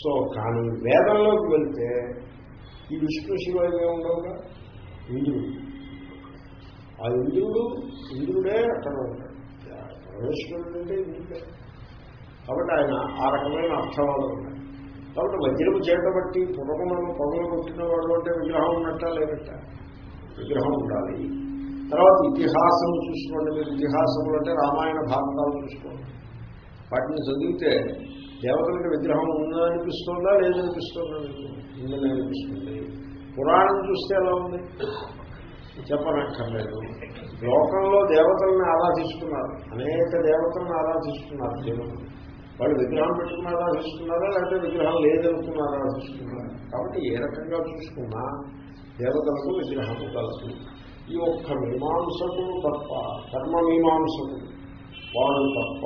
So కానీ వేదంలోకి వెళ్తే ఈ విష్ణు శివ ఇవే ఉండవుగా ఇంద్రుడు. ఆ ఇంద్రుడు ఇంద్రుడే అక్కడ ఉంటాడు పరమేశ్వరుడు అంటే ఇంద్రుడే. కాబట్టి ఆయన ఆ రకమైన అర్థవాలు ఉన్నాయి కాబట్టి వజ్రము చేతబట్టి పురగమను పొగలు కొట్టిన వాడు అంటే విగ్రహం ఉన్నట్టా లేనట్ట విగ్రహం ఉండాలి. తర్వాత ఇతిహాసం చూసుకోండి. మీరు ఇతిహాసములు అంటే రామాయణ భారతాలు చూసుకోండి. వాటిని చదివితే దేవతలకు విగ్రహం ఉందనిపిస్తుందా లేదనిపిస్తుందా? ఉందని అనిపిస్తుంది పురాణం చూస్తే ఎలా ఉంది? చెప్పనక్కర్లేదు. లోకంలో దేవతలను ఆరాధిస్తున్నారు. అనేక దేవతలను ఆరాధిస్తున్నారు జనులు వాళ్ళు విగ్రహం పెట్టుకుని ఆరాధిస్తున్నారా? లేకపోతే విగ్రహం లేదనుకుని ఆరాధిస్తున్నారా? కాబట్టి ఏ రకంగా చూసుకున్నా దేవతలకు విగ్రహం కలదు. ఈ ఒక్క మీమాంసకుడు తప్ప కర్మ మీమాంసకుడు వాడు తప్ప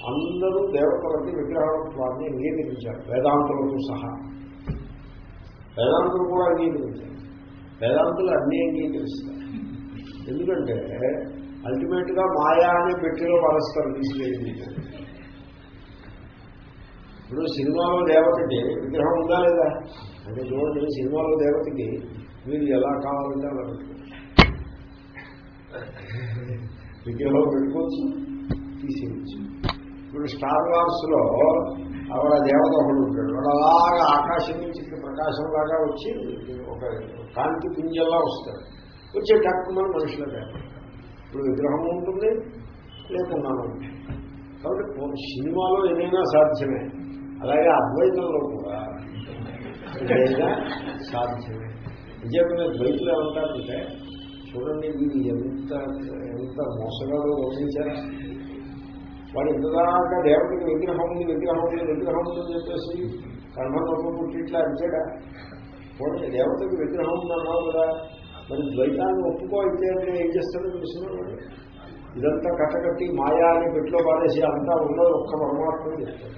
అందరూ దేవతలకి విగ్రహత్వాన్ని అంగీకరించారు వేదాంతులతో సహా. వేదాంతులు కూడా అంగీకరించారు వేదాంతులు అన్నీ అంగీకరిస్తారు ఎందుకంటే అల్టిమేట్గా మాయా అనే పెట్టిలో పరస్పరం తీసుకెళ్ళి ఇప్పుడు సినిమాలో దేవతకి విగ్రహం ఉందా లేదా? అంటే చూడండి సినిమాలో దేవతకి మీరు ఎలా కావాలంటే అలా పెట్టుకోవచ్చు. విగ్రహం పెట్టుకోవచ్చు తీసేయచ్చు. ఇప్పుడు స్టార్ వార్స్లో ఆవిడ దేవత ఒకడు ఉంటాడు. వాడు అలాగా ఆకాశం నుంచి ప్రకాశంలాగా వచ్చి ఒక కాంతి పుంజల్లా వస్తాడు. వచ్చే టక్కుమని మనుషులే ఇప్పుడు విగ్రహం ఉంటుంది లేకుండా ఉంటుంది. కాబట్టి సినిమాలో ఏదైనా సాధ్యమే. అలాగే అద్వైతంలో కూడా ఏదైనా సాధ్యమే. నిజంగా ద్వైతులు ఏమంటారంటే చూడండి వీడు ఎంత ఎంత మోసగాడో గమనించారా? వాడు ఇంతదాకా దేవతకి విగ్రహం ఉంది విగ్రహం ఉంది విగ్రహం ఉందని చెప్పేసి కర్మలోకం పుట్టి ఇట్లా అరిచాడా? పోనీ దేవతకి విగ్రహం ఉందన్నావు కదా మరి ద్వైతాన్ని ఒప్పుకో అయితే అంటే ఏం చేస్తాడో తెలుసుకున్నాడు ఇదంతా కట్టకట్టి మాయా అని పెట్లో పాడేసి అంతా ఉన్నది ఒక్క పరమాత్మ చెప్తాడు.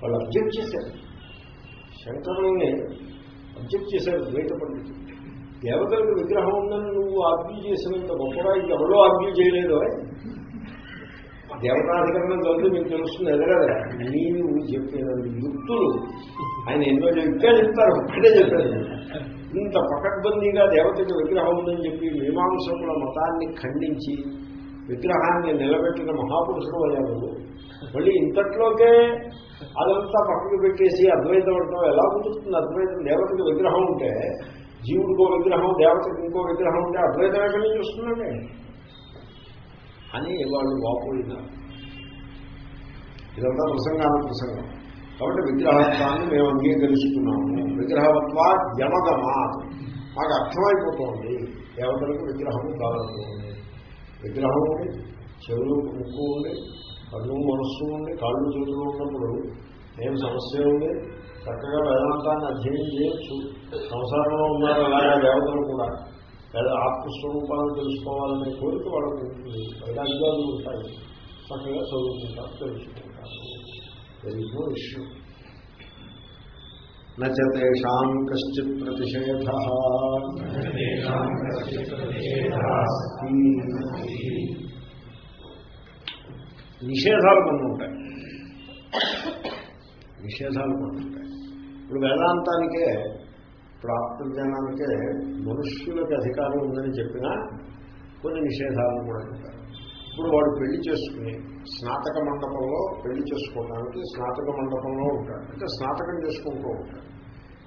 వాళ్ళు అబ్జెక్ట్ చేశారు. శంకరుల్ని అబ్జెక్ట్ చేశారు ద్వైత పండితులు దేవతలకు విగ్రహం ఉందని నువ్వు ఆర్గ్యూ చేసినంత గొప్పగా ఇంకెవరో ఆర్గ్యూ చేయలేదు దేవతాధికరణం చదివి మీకు తెలుస్తుంది ఎదగదా నీవు చెప్పిన యుక్తులు. ఆయన ఎన్నో ఇంకా చెప్తారు ఒక్కడే చెప్పారు ఇంత పకడ్బందీగా దేవతకి విగ్రహం ఉందని చెప్పి మీమాంసకుల మతాన్ని ఖండించి విగ్రహాన్ని నిలబెట్టిన మహాపురుషుడు అయ్యారు మళ్ళీ ఇంతట్లోకే అదంతా పక్కకు పెట్టేసి అద్వైతం ఎలా కుదురుతుంది అద్వైతం? దేవతకి విగ్రహం ఉంటే జీవుడికో విగ్రహం దేవతకి ఇంకో విగ్రహం ఉంటే అద్వైతం ఎక్కడి నుంచి వస్తుందండి. అని వాళ్ళు వాపోయినారు ఇదంతా ప్రసంగాన ప్రసంగం. కాబట్టి విగ్రహత్వాన్ని మేము అంగీకరిస్తున్నాము విగ్రహవత్వా యమగమాత్ మాకు అర్థమైపోతుంది. దేవతలకు విగ్రహము కావాలనుకోండి విగ్రహం ఉంది చెవులు ముక్కు ఉంది కళ్ళు మనస్సు ఉంది కాళ్ళు చేతులు ఉన్నప్పుడు ఏం సమస్య ఉంది? చక్కగా వేదాంతాన్ని అధ్యయనం చేయొచ్చు. సంసారంలో ఉన్నారు అలాగే దేవతలు కూడా. లేదా ఆత్మస్వరూపాలను తెలుసుకోవాలనే కోరిక వాళ్ళకు ఉంటుంది. వైరాగ్యాలు ఉంటాయి. చక్కగా చదువుకుంటారు తెలుసుకుంటారు. There issue నేషాం కశ్చిత్ ప్రతిషేధ. నిషేధాలు కొన్ని ఉంటాయి. నిషేధాలు కొన్ని ఉంటాయి ఇప్పుడు వేదాంతానికే ఇప్పుడు ఆత్మజ్ఞానానికే మనుష్యులకి అధికారం ఉందని చెప్పినా కొన్ని నిషేధాలను కూడా ఉంటాయి. ఇప్పుడు వాడు పెళ్ళి చేసుకుని స్నాతక మండపంలో పెళ్ళి చేసుకోవడానికి స్నాతక మండపంలో ఉంటాడు. అంటే స్నాతకం చేసుకుంటూ ఉంటాడు.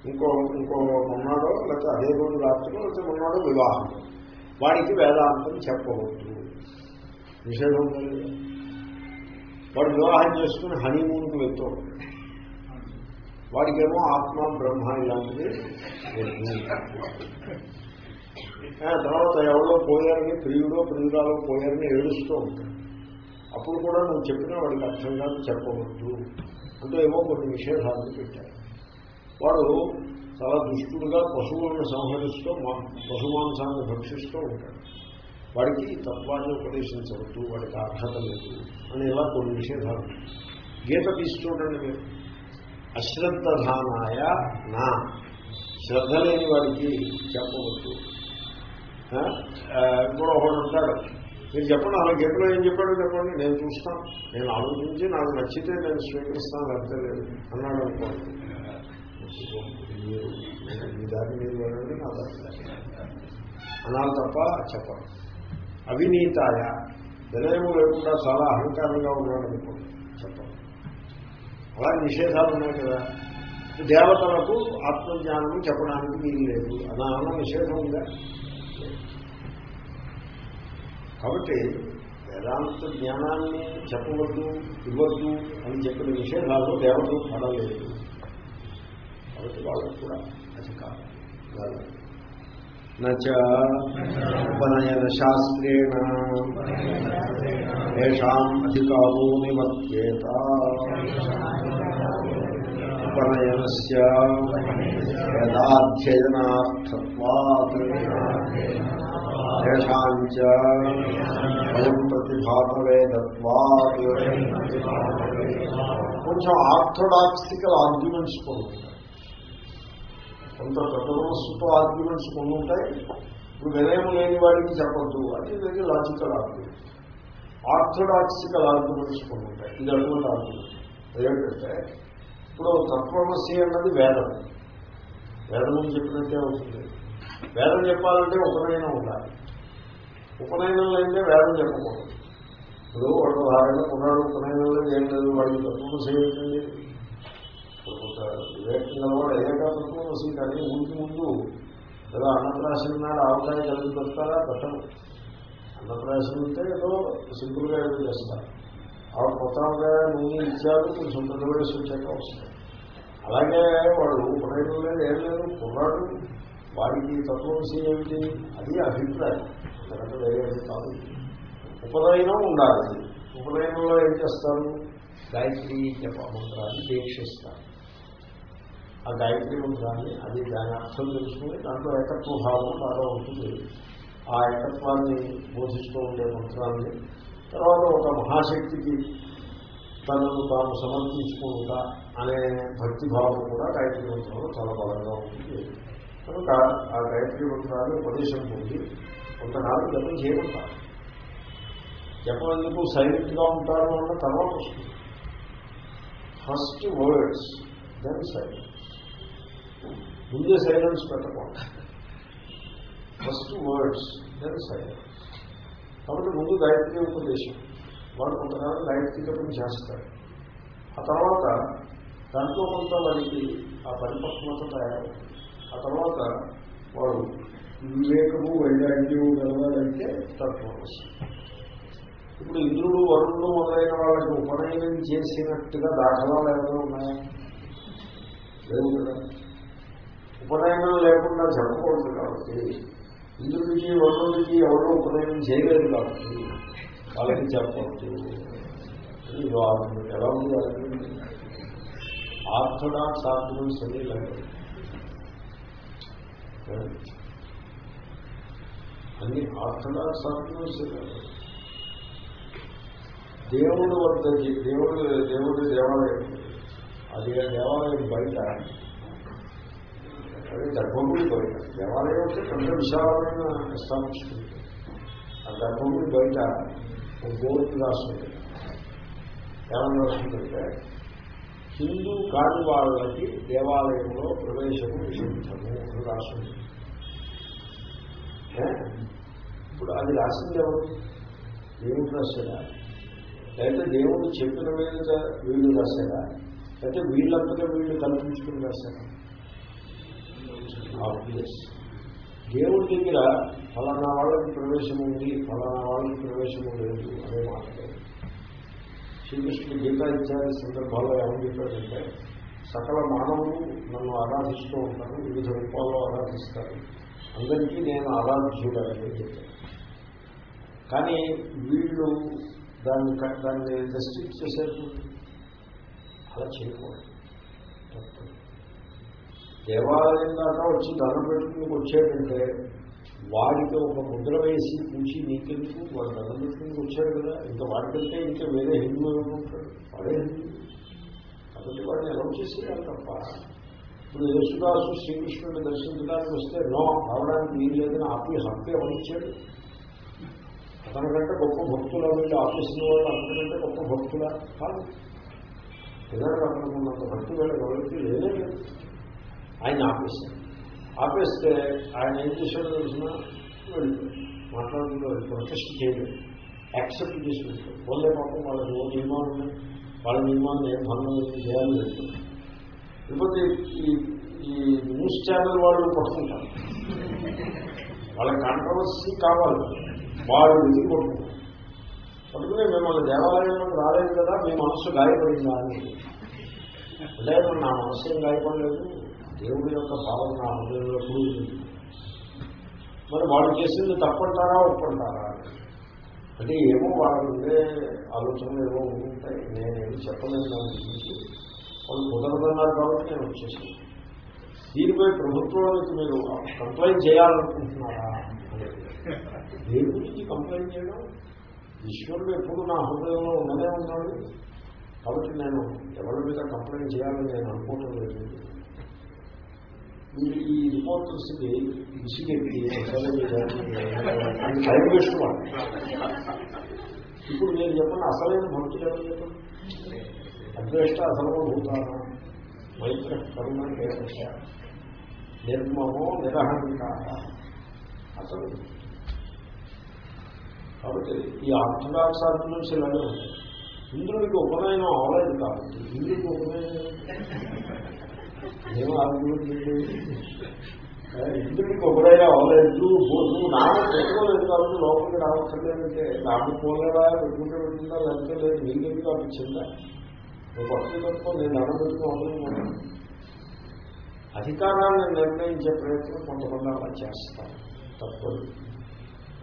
ఇంకో ఇంకో మొన్నాడో లేకపోతే అదే రోజు రాత్రిలో లేకపోతే మొన్నాడో వివాహం. వాడికి వేదాంతం చెప్పవద్దు. నిషేధం వాడు వివాహం చేసుకుని హనీమూన్కి వెళ్తూ ఉంటాడు. వాడికేమో ఆత్మ బ్రహ్మ ఇలాంటిది తర్వాత ఎవరో పోయారని ప్రియుడో ప్రియురాలో పోయారని ఏడుస్తూ ఉంటాడు. అప్పుడు కూడా నువ్వు చెప్పినా వాడికి అర్థం కాదు చెప్పవద్దు. అంటూ ఏమో కొన్ని నిషేధాలను పెట్టారు. వాడు చాలా దుష్టుడుగా పశువులను సంహరిస్తూ పశుమాంసాన్ని భక్షిస్తూ ఉంటాడు. వాడికి తత్వాన్ని ఉపదేశించవద్దు వాడికి అర్హత లేదు అని ఇలా కొన్ని నిషేధాలు గీత తీసి చూడండి మీరు. అశ్రద్ధధానాయ నా. శ్రద్ధ లేని వాడికి చెప్పవద్దు. ఇప్పుడు ఒకడు ఉంటాడు. మీరు చెప్పండి అలా గీతలో ఏం చెప్పాడో చెప్పండి. నేను చూస్తాను. నేను ఆలోచించి నాకు నచ్చితే నేను స్వీకరిస్తాను లేకపోతే లేదు అన్నాడు అనుకోండి మీరు మీ దారి మీరు వెళ్ళండి నా దారి అనాలి తప్ప చెప్పండి అవినీతాయ. వినయము లేకుండా చాలా అహంకారంగా ఉన్నాడు అలా నిషేధాలు ఉన్నాయి కదా. దేవతలకు ఆత్మజ్ఞానం చెప్పడానికి వీలు లేదు. అలా అన్న నిషేధం ఉందా? కాబట్టి వేదాంత జ్ఞానాన్ని చెప్పవద్దు ఇవ్వద్దు అని చెప్పిన నిషేధాలు దేవతలు పడలేదు. కాబట్టి వాళ్ళకు కూడా అది కాదు. ఉపనయన శాస్త్రేణ ఏషాం అధికారో నివర్త్యేత. ఉపనయనస్య వేదాధ్యయనార్థత్వాత్ ఏషాంచ వయం ప్రతిభాతవేదత్వాత్ కొంచెం ఆర్థోడాక్సికల్ ఆర్గ్యుమెంట్స్ కొన్ని కొంత పెద్దమనస్సుతో ఆర్గ్యుమెంట్స్ కొన్ని ఉంటాయి. ఇప్పుడు వినయం లేని వాడికి చెప్పద్దు అది ఇది లాజికల్ ఆర్గ్యుమెంట్ ఆర్థోడాక్సికల్ ఆర్గ్యుమెంట్స్ కొన్ని ఉంటాయి. ఇది అటువంటి ఆర్గ్యుమెంట్ ఏమిటంటే ఇప్పుడు తత్వమసి అన్నది వేదం. వేదం చెప్పినట్టే అవుతుంది. వేదం చెప్పాలంటే ఉపనయనం ఉండాలి. ఉపనయనం అయితే వేదం చెప్పకూడదు. ఇప్పుడు వాడు ఆరేళ్ళ ఉన్నాడు ఉపనయనం లేదు ఏం లేదు వాడికి తత్వమసి ఏమిటండి? వివేకంగా కూడా వాడు తత్వమసి కానీ ముందు ముందు ఏదో అన్నప్రాశనం నాడు ఆవకాయ కలిగి పెడతారా? పెట్టరు. అన్నప్రాశనం అంటే ఏదో సింపుల్గా ఏదో చేస్తారు. ఆవిడ కొత్తగా నూనె ఇచ్చారు కొంచెం పెద్దవేసి వచ్చాక వస్తాయి అలాగే వాడు ఉపనయనం లేదు ఏం లేదు కుర్రాడు వాడికి తత్వమసి ఏమిటి? అది అభిప్రాయం. అంతకంటే వేరేది కాదు. ఉపనయనం ఉండాలి. ఉపనయనంలో ఏం చేస్తారు? గాయత్రి జప మంత్రాన్ని దీక్షిస్తారు. ఆ గాయత్రి మంత్రాన్ని అది దాని అర్థం తెలుసుకుని దాంట్లో ఏకత్వ భావం బాగా ఉంటుంది ఆ ఏకత్వాన్ని బోధిస్తూ ఉండే మంత్రాన్ని తర్వాత ఒక మహాశక్తికి తనను తాను సమర్పించుకుంటా అనే భక్తి భావం కూడా గాయత్రి మంత్రంలో చాలా బలంగా ఉంటుంది. కనుక ఆ గాయత్రి మంత్రాన్ని ఉపదేశం పొంది కొంతకాలం జపం చేయమంటారు. జపం ఎందుకు సైలెంట్గా ఉంటారు అన్న తర్వాత వస్తుంది. ఫస్ట్ వర్డ్స్ దెన్ సైలెన్స్ ముందే సైలెన్స్ పెట్టకుండా ఫస్ట్ వర్డ్స్ దెన్ సైలెన్స్ కాబట్టి ముందు గాయత్రి ఉపదేశం. వాడు కొంతకాలం గాయత్రి జపం చేస్తాడు ఆ తర్వాత దాంట్లో కొంత వాడికి ఆ పరిపక్వత తయారవుతుంది. ఆ తర్వాత వాడు వివేకము వైరాగ్యము గలవాలంటే తత్వం ఇప్పుడు ఇంద్రుడు వరుణుడు మొదలైన వాళ్ళకి ఉపనయనం చేసినట్టుగా దాఖలాలు ఏమైనా ఉన్నాయా? లేవు కదా. ఉపనయనం లేకుండా చెప్పకూడదు కాబట్టి ఇంద్రుడికి వరుణుడికి ఎవరో ఉపనయనం చేయలేదు కాబట్టి వాళ్ళకి చెప్పవచ్చు ఎలా ఉంది ఆర్గ్యుమెంట్ ఆర్థడాక్స్ ఆర్గ్యుమెంట్స్ అన్నీ లేదు అన్ని ఆర్థడాక్స్ ఆర్గ్యుమెంట్స్ లేదు దేవుడు వద్ద దేవుడు దేవుడి దేవాలయం. అది ఆ దేవాలయం బయట. అది గర్భగుడి బయట. దేవాలయం అంటే పెద్ద విశాలమైన ఎస్టాబ్లిష్మెంట్ ఆ గర్భగుడి బయట ఒక బోర్డు రాస్తుంది ఏమని రాస్తుందంటే హిందూ కాని వాళ్ళకి దేవాలయంలో ప్రవేశము నిషిద్ధము అని రాస్తుంది ఇప్పుడు అది రాసింది ఎవరు? దేవుడు రాశారా లేకపోతే దేవుడు చెప్పిన మీద వీళ్ళు రాశారా లేకపోతే వీళ్ళంతగా వీళ్ళు కల్పించుకుని రాశారా ఆబ్వియస్ దేవుడి దగ్గర ఫలానా వాళ్ళకి ప్రవేశం ఉంది ఫలానా వాళ్ళకి ప్రవేశం లేదు అనే మాట. శ్రీకృష్ణుడు గీత ఇత్యాది సందర్భాల్లో ఏమని చెప్పాడంటే సకల మానవులు నన్ను ఆరాధిస్తూ ఉంటారు వివిధ రూపాల్లో ఆరాధిస్తారు. అందరికీ నేను ఆరాధ్యుడని చెప్పాను కానీ వీళ్ళు దాన్ని దాన్ని రెస్ట్రిక్ట్ చేసేది అలా చేయకూడదు. తప్పదు. దేవాలయం దాకా వచ్చి దండం పెట్టుకుని వచ్చాడంటే వాడికి ఒక ముద్ర వేసి పూచి నీకెందుకు? వాడు దండం పెట్టుకుని వచ్చాడు కదా. ఇంకా వాడికంటే ఇంకా వేరే హిందూ ఉంటాడు వాడే హిందూ. కాబట్టి వాడిని ఎలా చేసేయాలి తప్ప? ఇప్పుడు యేసుదాసు శ్రీకృష్ణుడిని దర్శించడానికి వస్తే నో అవడానికి వీలు లేదని ఆపి హక్కు ఎవరిచ్చాడు అతనికంటే గొప్ప భక్తుల వీళ్ళు ఆఫీసులో వాళ్ళు అతనికంటే గొప్ప భక్తుల కాదు. పిల్లలు అతనుకున్నంత భక్తి వీళ్ళ ఎవరికి లేనే లేదు. ఆయన ఆపేశాడు ఆపేస్తే ఆయన ఏం చేశాడో తెలిసిన వెళ్ళిపోయాడు మాట్లాడుతూ ప్రొటెస్ట్ చేయలేదు. యాక్సెప్ట్ చేసి వెళ్ళిపోయాడు పోలే పాపం వాళ్ళకి ఓ నియమాలు ఉన్నాయి వాళ్ళ నియమాలను ఏం భంగం చేయాలని వెళ్ళిపోయాడు లేకపోతే ఈ ఈ న్యూస్ ఛానల్ వాళ్ళు పట్టుకుంటారు. వాళ్ళ కాంట్రవర్సీ కావాలి. వాళ్ళు వెతికి కొట్టుకుంటారు. పట్టుకుని మిమ్మల్ని దేవాలయంలోకి రాలేదు కదా మీ మనస్సు గాయపడిందా అని. అంటే నా మనస్సు ఏం గాయపడలేదు. దేవుడి యొక్క భావన నా హృదయంలో మరి వాళ్ళు చేసింది తప్పంటారా? ఒప్పంటారా? అంటే ఏమో వాళ్ళ ఉండే ఆలోచనలు ఏమో ఉంటాయి. నేనేమి చెప్పలేదు దాని గురించి వాళ్ళు కుదరదన్నారు కాబట్టి నేను వచ్చేసాను. దీనిపై ప్రభుత్వానికి మీరు కంప్లైంట్ చేయాలనుకుంటున్నారా? దేని గురించి కంప్లైంట్ చేయడం? ఈశ్వరుడు ఎప్పుడు నా హృదయంలో ఉండనే ఉన్నాడు. కాబట్టి నేను ఎవరి మీద కంప్లైంట్ చేయాలని నేను అనుకోవటం లేదు. మీరు ఈ రిపోర్టర్స్కి విసిగెత్తి టైం వేస్ట్ ఇప్పుడు నేను చెప్పిన అసలైన భక్తులు ఎవరు చెప్పండి అద్వేష్ట అసలు భూతాను మైత్ర కరుణ కేశ నిర్మమో నిరహంకార అసలు కాబట్టి ఈ ఆర్థడాక్స్ ఆర్గ్యుమెంట్స్ ఇలాగే ఉంటాయి ఇంద్రుడికి ఉపనయనం అవలేదు కాబట్టి ఇంద్రుడికి ఉపనయనం ఏమో ఆర్గ్యుమెంట్ ఇంద్రుడికి ఉపనయనం అవలేదు నువ్వు నామం పెట్టుకోలేదు కాబట్టి లోపలికి రావట్లేదంటే నాకు పోలేదా పెట్టుకుంటే పెట్టిందా లేకపోతే లేదు నీకెందుకు అనిపించిందా నువ్వు పక్కన పెట్టుకో నేను దండం అధికారాన్ని నిర్ణయించే ప్రయత్నం కొంతమంది అలా చేస్తారు. తప్పదు.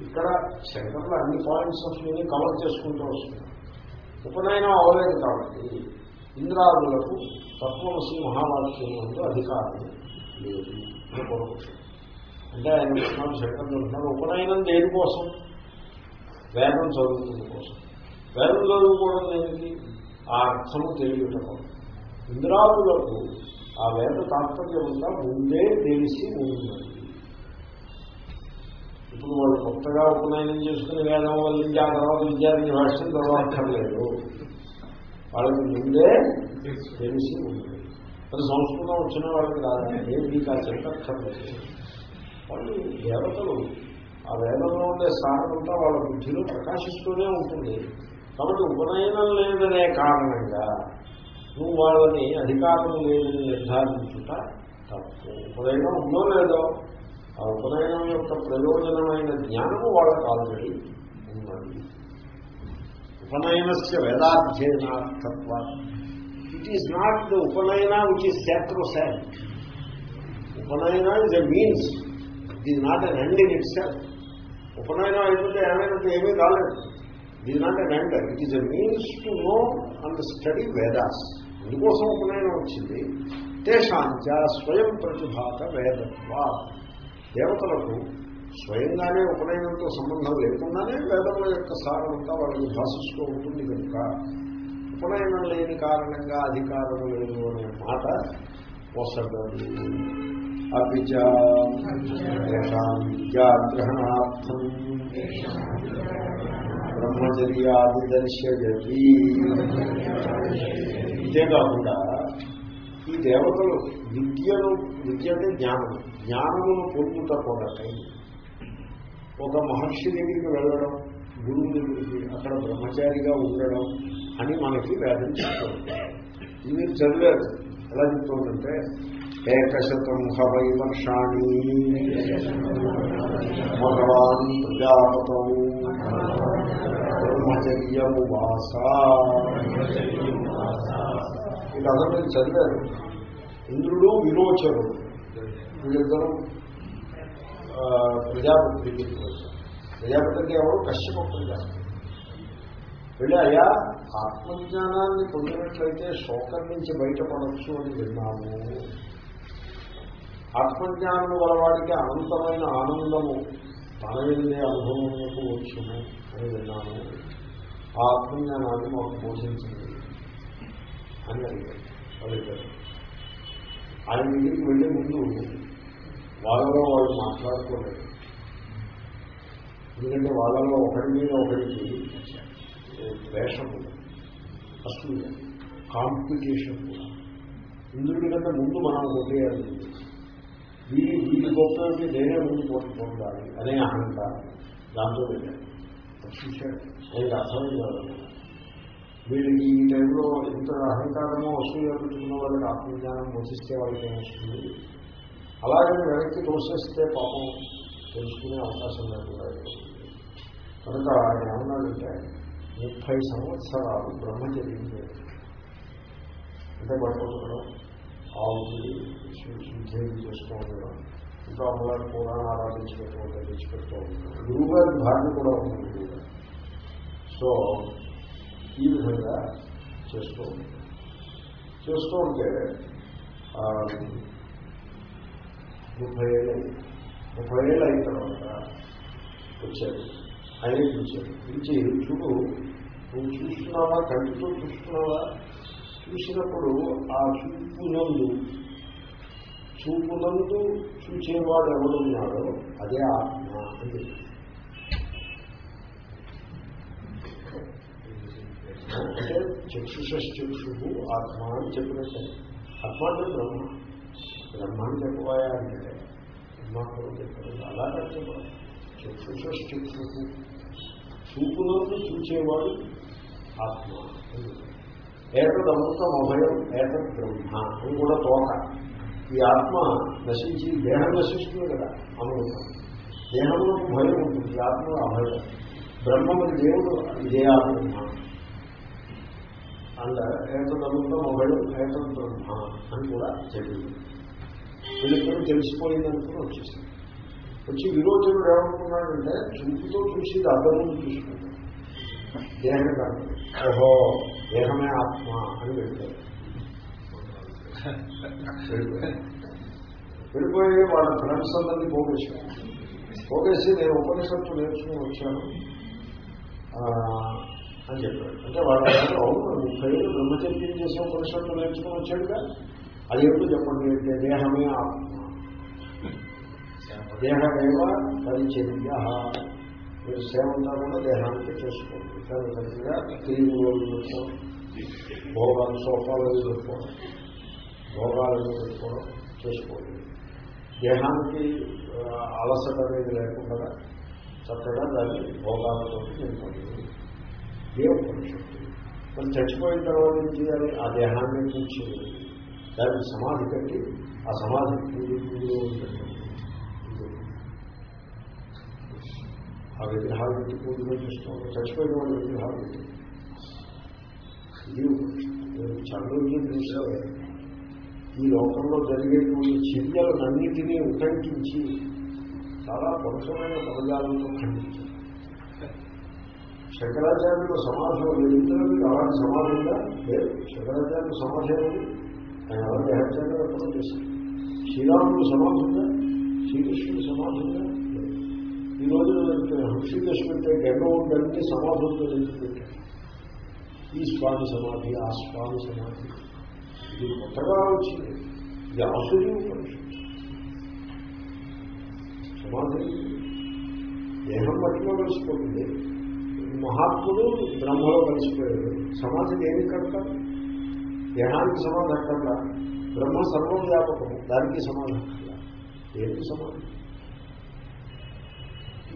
ఇక్కడ శంకర్లు అన్ని పాయింట్స్ ఆఫ్ వ్యూని కవర్ చేసుకుంటూ వస్తున్నారు. ఉపనయనం అవ్వలేదు కాబట్టి ఇంద్రాదులకు తత్వమసి మహావాక్యములందు అధికారం లేదు. అని పూర్వపక్షం అంటే ఆయన విషయాలు శంకర్లు అంటున్నారు ఉపనయనం దేనికోసం వేదం చదువుతుంది కోసం. వేదం చదువుకోవడం దేనికి? ఆ అర్థము తెలియటం ఇంద్రాదులకు ఆ వేద తాత్పర్యమంతా ముందే తెలిసి ఉన్నది ఇప్పుడు వాళ్ళు కొత్తగా ఉపనయనం చేసుకుని వేదం వల్ల ఆ తర్వాత విద్యార్థి భాష తర్వాత లేదు వాళ్ళకి ముందే తెలిసి. ఉంది. మరి సంస్కృతం వచ్చిన వాళ్ళకి రాదా ఏం మీకు ఆ చెప్పక్కర్లేదు. వాళ్ళు దేవతలు. ఆ వేదంలో ఉండే సారమంతా వాళ్ళ బుద్ధిలో ప్రకాశిస్తూనే ఉంటుంది. కాబట్టి ఉపనయనం లేదనే కారణంగా నువ్వు వాళ్ళని అధికారం లేదని నిర్ధారించుట తప్పు. ఉపనయనం ఉందో లేదో ఆ ఉపనయనం యొక్క ప్రయోజనమైన జ్ఞానము వాళ్ళకి ఆల్రెడీ ఉపనయనస్య వేదాధ్యయనార్థత్వ. It is not the upanayana which is sacrosanct upanayana is a means it is not an end in itself ఉపనయనం అయిపోతే ఏమైనా ఏమీ కాలేదు. It is not an end it is a means to know and study Vedas అందుకోసం ఉపనయనం వచ్చింది. తేషాంచ స్వయం ప్రతిభాత వేదత్వ. దేవతలకు స్వయంగానే ఉపనయనంతో సంబంధం లేకుండానే వేదముల యొక్క సారమంతా వాళ్ళకి భాషిస్తూ ఉంటుంది కనుక ఉపనయనం లేని కారణంగా అధికారం లేదు అనే మాట వసగదు అపిచాం విద్యాగ్రహణార్థం. బ్రహ్మచర్యాది దర్శయతి ఇదే కాకుండా ఈ దేవతలు విద్యను విద్య అంటే జ్ఞానము. జ్ఞానమును పొందుట కొరకై ఒక మహర్షి దగ్గరికి వెళ్ళడం గురువు దగ్గరికి అక్కడ బ్రహ్మచారిగా ఉండడం అని మనకి వేదం చెప్తుంది. ఇది మీరు చదివారు. ఎలా చెప్తుందంటే ఏకశతం హవై వర్షాణి భగవాన్ ప్రజాపతం బ్రహ్మచర్యము వాస. వీళ్ళందరూ మీరు చదివారు. ఇంద్రుడు విరోచనుడు వీళ్ళిద్దరూ ప్రజాపతి దగ్గరికి వచ్చారు ప్రజాపతి అంటే ఎవరు కశ్యప ప్రజాపతి వెళ్ళి అయ్యా ఆత్మజ్ఞానాన్ని పొందినట్లయితే శోకం నుంచి బయటపడవచ్చు అని విన్నాము. ఆత్మజ్ఞానము గలవాడికి అనంతమైన ఆనందము తన వెళ్ళే అనుభవములకు వచ్చును అని విన్నాము. ఆ ఆత్మజ్ఞానాన్ని మాకు పోషించింది అని అడిగారు. వాళ్ళిద్దరు ఆయన దగ్గరికి వెళ్ళే ముందు వాళ్ళలో వాళ్ళు మాట్లాడుకోలేదు ఎందుకంటే వాళ్ళలో ఒకరి మీద ఒకరికి ద్వేషం ఉంది అసూయ కాంపిటీషన్ కూడా. ఇంద్రుడి కంటే ముందు మనం కొట్టేయాలి. వీడి వీడి గొప్పకి నేనే ముందు పోటీ పొందాలి అనే అహంకారం దాంతో వెళ్ళాడు అది చూశాడు ఆయనకు అర్థమైంది కాదు. వీళ్ళకి ఈ టైంలో ఇంత అహంకారము అసూయ పెట్టుకున్న వాళ్ళకి ఆత్మజ్ఞానం మోసిస్తే వాళ్ళకి ఏమొస్తుంది అలాగే వెనక్కి తోసేస్తే పాపం తెలుసుకునే అవకాశం లేకుండా కనుక ఆయన ఏమన్నాడంటే ముప్పై సంవత్సరాలు బ్రహ్మచర్యం చేయాలి అంటే పట్టుకోవడం ఆవుకి శుద్ధి చేస్తూ ఉండడం ఇంకా అమ్మగారు పురాణ ఆరాధించినట్టు ఉంటాయి తెచ్చిపెడుతూ ఉంటాడు గురువుగారి భార్య కూడా ఉంటుంది సో ఈ విధంగా చేస్తూ ఉంటాడు చేస్తూ ఉంటే ముప్పై ఏళ్ళు అయింది. ముప్పై ఏళ్ళు అయిన తర్వాత వచ్చాడు. ఆయన పిలిచారు పిలిచి చూడు నువ్వు చూస్తున్నావా? కంటితో చూస్తున్నావా? చూసినప్పుడు ఆ చూపునందు చూపునందు చూచేవాడు ఎవడున్నాడో అదే ఆత్మ అని చెప్పి అంటే చక్షుషక్షు ఆత్మ అని చెప్పినట్టే. ఆత్మ అంటే బ్రహ్మ. బ్రహ్మ అని చెప్పబోయా అంటే బ్రహ్మాత్మ చెప్పారు. అలా చెప్పాలి చక్షుషక్షు చూపునందు చూచేవాడు ఆత్మ. అని చెప్పారు. ఏతద్ అభయం ఏతద్ బ్రహ్మ అని కూడా తోక ఈ ఆత్మ నశించి దేహం నశిస్తుంది కదా అమృతం. దేహంలో భయం ఉంటుంది ఈ ఆత్మ అభయం. బ్రహ్మము దేవుడు ఇదే ఆత్మ. అండ్ ఏతద్ అభయం ఏతద్ బ్రహ్మ అని కూడా చెప్పింది. వీళ్ళిద్దరూ తెలిసిపోయింది అనుకుని వచ్చేసింది వచ్చి విరోచనుడు ఏమనుకున్నాడంటే చూపుతో చూసి అర్థం ముందు చూసుకుంటాడు దేహం కాదు. ఓహో దేహమే ఆత్మ అని వెళ్ళిపోయాడు వెళ్ళిపోయి వాళ్ళ ఫ్రెండ్స్ అందరినీ పోగేశాను పోగేసి నేను ఉపనిషత్తు నేర్చుకుని వచ్చాను. అని చెప్పాడు. అంటే వాళ్ళ ముప్పై ఏళ్ళు బ్రహ్మచర్యం చేసే ఉపనిషత్తు నేర్చుకుని వచ్చాడుగా. అది ఎప్పుడు చెప్పండి అంటే దేహమే ఆత్మ. దేహమేవ పరిచర్య మీరు సేవ అంతా కూడా దేహానికి చేసుకోండి. కానీ చక్కగా క్రీములు పెట్టుకోవడం భోగాలు సోఫాలు పెట్టుకోవడం భోగాలు పెట్టుకోవడం చేసుకోండి. దేహానికి ఆ, అలసట అనేది లేకుండా చక్కగా దాన్ని భోగాలతో నింపండి ఏ ఉపనిషత్తు మరి చచ్చిపోయిన తర్వాత ఏం చేయాలి? ఆ దేహాన్ని పూజ చేయాలి దానికి సమాధి కట్టి ఆ సమాధి ఆ విగ్రహాలు పెట్టి పూజలు చేస్తాం. చచ్చిపోయిన వాళ్ళ విగ్రహాలు పెట్టి. ఇది చంద్రుడిని చూసావే ఈ లోకంలో జరిగేటువంటి చర్యలన్నింటినీ ఉటంకించి చాలా పరుషమైన పదజాలంతో ఖండించారు. శంకరాచార్యుల సమాజం ఎదుగుతున్నది అలాంటి సమాజంగా లేదు. శంకరాచార్యుల సమాజం ఎవరు దేహాచార్యులు ఎప్పుడో చేశారు శ్రీరాముడు సమాజంగా శ్రీకృష్ణుడు సమాజంగా లేదు ఈ రోజు హృషికేశ్ పెట్టే గంగవుండీ సమాధులతో ఎందుకు పెట్టారు ఈ స్వామి సమాధి ఆ స్వామి సమాధి ఇది కొత్తగా వచ్చింది ఇది ఆసురీ ఉపనిషత్తు సమాధి దేహం మట్టిలో కలిసిపోతుంది మహాత్ముడు బ్రహ్మలో కలిసిపోయాడు సమాధి దేనికి కడతారు దేహానికి సమాధానం అక్కర్లా బ్రహ్మ సర్వవ్యాపకము దానికి సమాధానం అక్కర్లా దేనికి సమాధానం?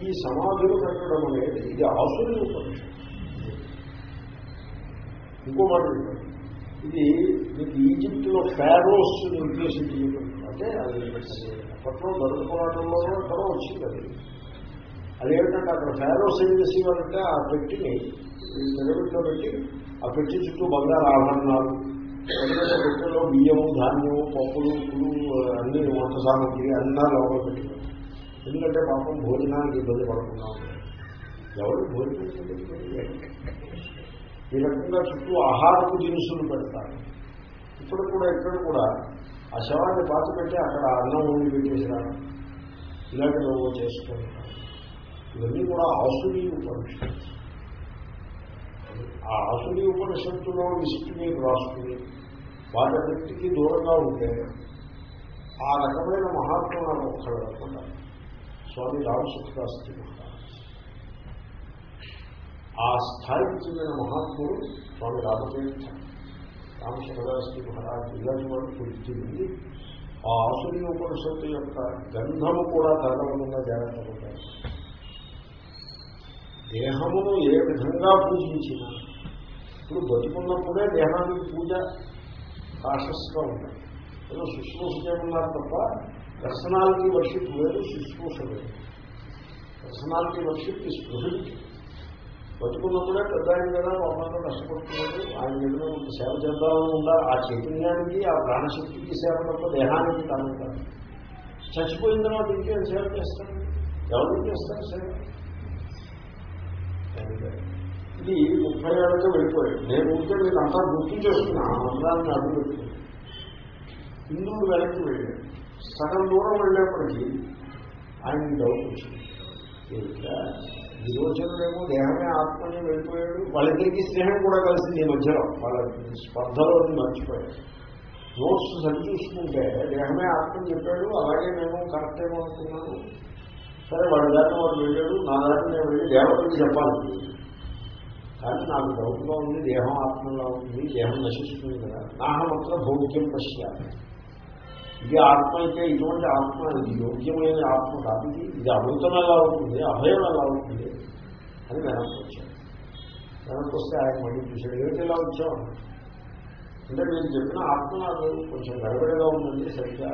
ఈ సమాధులు కట్టడం అనేది ఇది ఆసురీ ఉపనిషత్తు. ఇంకో మాట ఇది మీకు ఈజిప్ట్లో ఫారోస్ ఉద్దేశించి అంటే అది అప్పట్లో దొరక పోరాటంలోనూ ఎక్కడో వచ్చింది అది. అదేమిటంటే అక్కడ ఫారోస్ ఏం చేసేవారంటే ఆ పెట్టిని పిరమిడ్లో పెట్టి ఆ పెట్టి చుట్టూ బంగారు ఆభరణాలు ఎందుకంటే పెట్టెలో బియ్యము ధాన్యము పప్పులు ఉప్పులు అన్ని వంట సామగ్రి అన్నా లోపల పెట్టినారు ఎందుకంటే పాపం భోజనానికి ఇబ్బంది పడకుండా ఎవరు భోజనం ఈ రకంగా చుట్టూ ఆహారపు దినుసులు పెడతారు. ఇప్పుడు కూడా ఇక్కడ కూడా ఆ శవాన్ని పాత పెట్టి అక్కడ అన్నం ఉండి పెట్టేసినాను ఇలాంటి నువ్వు చేసుకుంటారు. ఇవన్నీ కూడా ఆసురీ ఉపనిషత్తు ఆ ఆసురీ ఉపనిషత్తులో లిస్టు రాసుకుని వాటన్నిటికీ దూరంగా ఉంటే ఆ రకమైన మహాత్ములను ఒక్కడకుండా స్వామి రామసుఖదాస్తి మహారాజ్. ఆ స్థాయికి చెందిన మహాత్ముడు స్వామి రామతీర్థ రామశంకరదాసి మహారాజు ఇలాంటి వాళ్ళు పుట్టింది ఆ ఆసురి ఉపనిషత్తు యొక్క గంధము కూడా తగలకుండా జాగ్రత్త పడ్డారు దేహమును ఏ విధంగా పూజించినా ఇప్పుడు బతుకున్నప్పుడే దేహానికి పూజ కాషస్గా ఉంటాయి ఏదో శుశ్రూష చేయమన్నారు తప్ప పర్సనాలిటీ వర్షిప్ వేరు శుశ్రూష వేరు పర్సనాలిటీ వర్షిప్ ఈ స్పృహించి బతుకున్నప్పుడే పెద్ద ఆయన కదా మమ్మల్ని కష్టపడుతున్నాడు ఆయన దగ్గర సేవ చేద్దామని ఉందా? ఆ చైతన్యానికి ఆ ప్రాణశక్తికి సేవ తప్ప దేహానికి కాదు. కాదు చచ్చిపోయిన తర్వాత ఇంకేం సేవ చేస్తాను ఎవరు చేస్తారు సేవ? ఇది ముప్పై ఏళ్ళతో వెళ్ళిపోయాడు నేను ఉంటే మీకు అంతా గుర్తు చేస్తున్నా ఆ మంత్రాన్ని అడుగు పెట్టుకుని హిందువులు వెనక్కి వెళ్ళాడు సగం దూరం వెళ్ళేప్పటికీ ఆయన డౌట్ వచ్చింది. ఏమిటా దేహమే ఆత్మని వెళ్ళిపోయాడు. వాళ్ళిద్దరికీ స్నేహం కూడా కలిసింది ఈ మధ్యలో. వాళ్ళ స్పర్ధలో మర్చిపోయాడు నోట్స్ సరి చూసుకుంటే దేహమే ఆత్మని చెప్పాడు. అలాగే మేము కరెక్ట్ ఏమో అనుకున్నాను. సరే వాడి దాకా వాడు వెళ్ళాడు. నా దాకా నేను వెళ్ళి దేవతకి చెప్పాలి. కానీ నాకు డౌట్గా ఉంది దేహం ఆత్మలో ఉంది దేహం నశిస్తుంది కదా నాహమత్ర భోగ్యం పశ్యాలి ఇది ఆత్మ అయితే ఇటువంటి ఆత్మ ఇది యోగ్యమైన ఆత్మ కాదు ఇది ఇది అమృతం ఎలా అవుతుంది అభయం ఎలా అవుతుంది అని వెనక్కి వచ్చాను వెనక్కి వస్తే ఆయన మళ్ళీ చూశాడు ఏమిటి ఎలా వచ్చావు అంటే మీరు చెప్పిన ఆత్మ నాకు కొంచెం గడబడిగా ఉందండి సరిగ్గా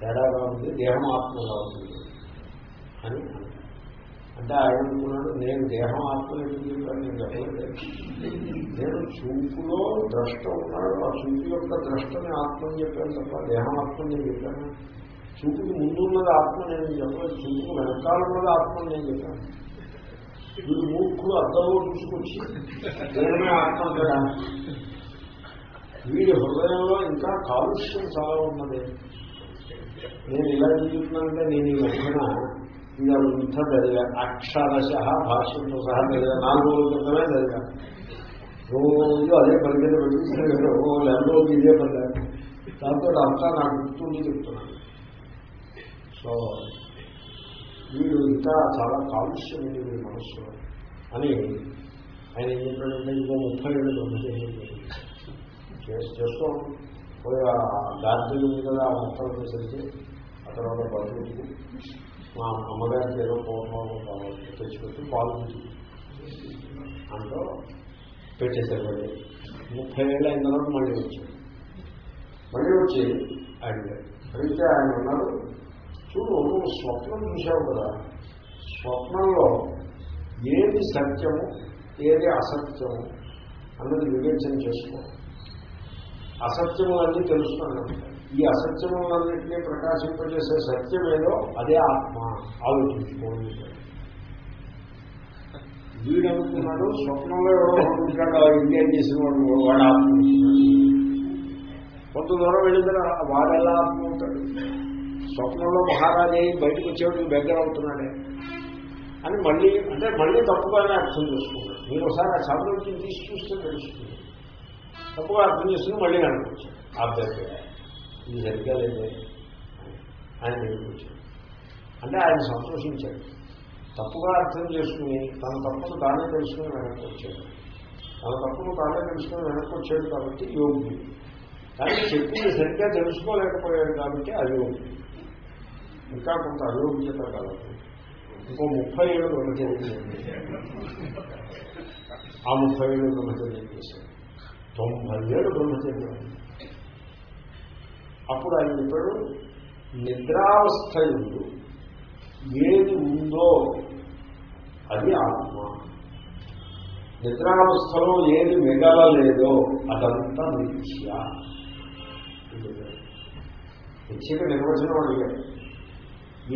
తేడాగా ఉంది దేహం ఆత్మగా ఉంది అని అన్నాడు. అంటే ఆయన అనుకున్నాడు నేను దేహం ఆత్మ ఎందుకు చెప్పాను నేను చెప్పలేదు. నేను చూపులో ద్రష్ట ఉన్నాడు ఆ చూపు యొక్క ద్రష్టని ఆత్మని చెప్పాను తప్ప దేహం ఆత్మని నేను చెప్పాను. చూపుకి ముందున్నది ఆత్మ నేను చెప్పలేదు చూపుకు వెనకాల ఉన్నది ఆత్మని నేను చెప్పాను. వీడు మూర్ఖులు అద్దంలో చూసుకొచ్చి దేహమే ఆత్మ కదా వీడి హృదయంలో ఇంకా కాలుష్యం చాలా ఉన్నది. నేను ఇలా చెప్తున్నానంటే నేను ఈ మధ్యన ఇది ఇంత చదివా అక్షరశ భాష్యంతో సహా చదివా నాలుగు రోజుల క్రితమే చదివా రోజు అదే పరిగెత్త పెట్టుకుంటున్నాను ఓ నెల రోజు ఇదే పని దాంతో అంతా నాకు గుర్తుండి చెప్తున్నాను సో వీడు ఇంకా చాలా కాలుష్యం ఉంది వీడి మనస్సులో అని ఆయన ఏం చెప్పాడంటే ఇంకో ముప్పై ఏళ్ళు బ్రహ్మచర్యం చేసి చేస్తూ పోయి ఆ గార్డెన్ ఉంది కదా ఆ మొక్కలు చేసరికి ఆ తర్వాత బతుకు మా అమ్మగారికి ఏదో పూర్వం కావాలి తెచ్చిపెట్టి పాలు అంటూ పెట్టేశారు మళ్ళీ ముప్పై ఏళ్ళు అయిన తర్వాత మళ్ళీ వచ్చాడు మళ్ళీ వచ్చి అడిగాడు అడిగితే ఆయన ఉన్నారు. చూడు నువ్వు స్వప్నం చూశావు కదా. స్వప్నంలో ఏది సత్యము ఏది అసత్యము అన్నది వివేచన చేసుకో. అసత్యములన్నీ తెలుస్తున్నాను ఈ అసత్యములన్నింటినీ ప్రకాశింపజేసే సత్యం ఏదో అదే ఆత్మ. ఆలోచించుకోండి. వీడు అనుకున్నాడు స్వప్నంలో ఎవరో ఉంటాడు ఇండియా చేసిన వాడు వాడు ఆత్మ. కొంత దూరం వెళ్ళిన వాడు ఎలా ఆత్మ అవుతాడు స్వప్నంలో మహారాజే బయటకు వచ్చేవాడికి దగ్గర అవుతున్నాడే అని మళ్ళీ అంటే మళ్ళీ తప్పుగానే అర్థం చేసుకున్నాడు మీరు ఒకసారి ఆ చదువుకి తీసి చూస్తే తెలుస్తుంది. తప్పుగా అర్థం చేసుకుని మళ్ళీ అర్థం అభ్యర్థి ఇది సరిగ్గా లేదే ఆయన అంటే ఆయన సంతోషించాడు. తప్పుగా అర్థం చేసుకుని తన తప్పును తానే తెలుసుకుని వెనక్కి వచ్చాడు. తన తప్పును తానే తెలుసుకుని వెనక్కి వచ్చాడు కాబట్టి యోగి కానీ చెప్పింది సరిగ్గా తెలుసుకోలేకపోయాడు కాబట్టి అయోగి ఇంకా కొంత అయోగ్యత కలదు. ఇంకో ముప్పై ఏళ్ళు బ్రహ్మచర్యం ఆ ముప్పై ఏళ్ళు బ్రహ్మచర్యం చేశాడు తొంభై ఏడు బ్రహ్మచర్యం అప్పుడు ఆయన చెప్పాడు నిద్రావస్థ ఎందు ఏది ఉందో అది ఆత్మ. నిద్రావస్థలో ఏది మిగలలేదో అదంతా నిత్య. నిత్యక నిర్వచనం అడిగాడు